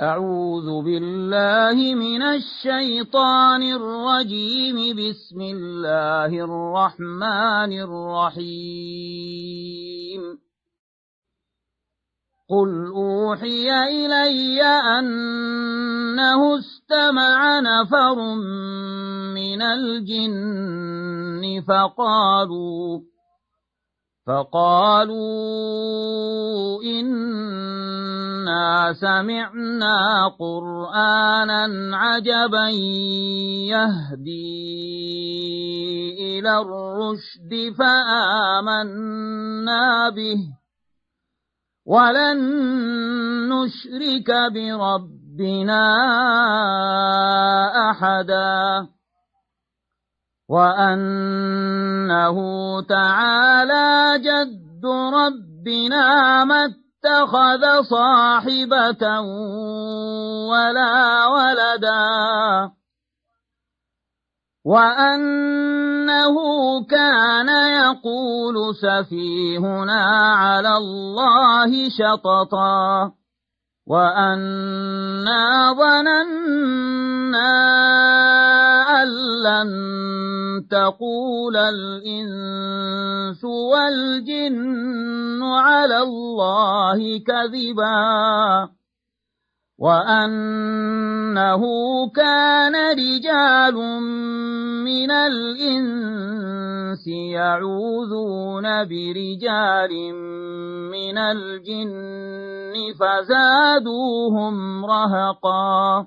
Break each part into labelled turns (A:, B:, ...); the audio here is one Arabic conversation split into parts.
A: أعوذ بالله من الشيطان الرجيم. بسم الله الرحمن الرحيم. قل أوحي إلي أنه استمع نفر من الجن فقالوا فقالوا إنا سمعنا قرآنا عجبا يهدي إلى الرشد فآمنا به. ولن نشرك بربنا أحداً. وأنه تعالى جد ربنا ما اتخذ صاحبة ولا ولدا وأنه كان يقول سفيهنا على الله شططا وأنا ظننا أن لن تقول الإنس والجن على الله كذبا وأنه كان رجال من الإنس يعوذون برجال من الجن فزادوهم رهقا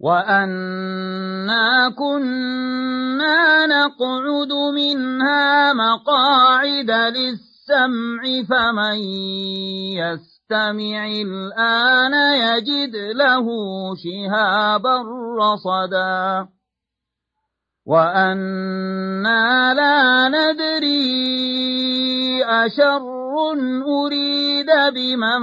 A: وأنا كنا نقعد منها مقاعد للسمع فمن يستمع الآن يجد له شهابا رصدا وأنا لا ندري أشر أريد بمن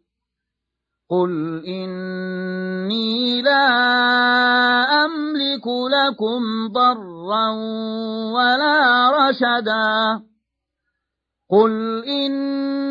A: قل إني لا أملك لكم ضرا ولا رشدا قل إني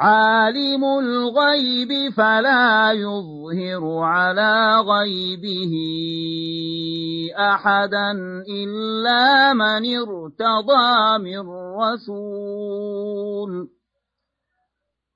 A: عالم الغيب فلا يظهر على غيبه أحدا إلا من ارتضى من رسول.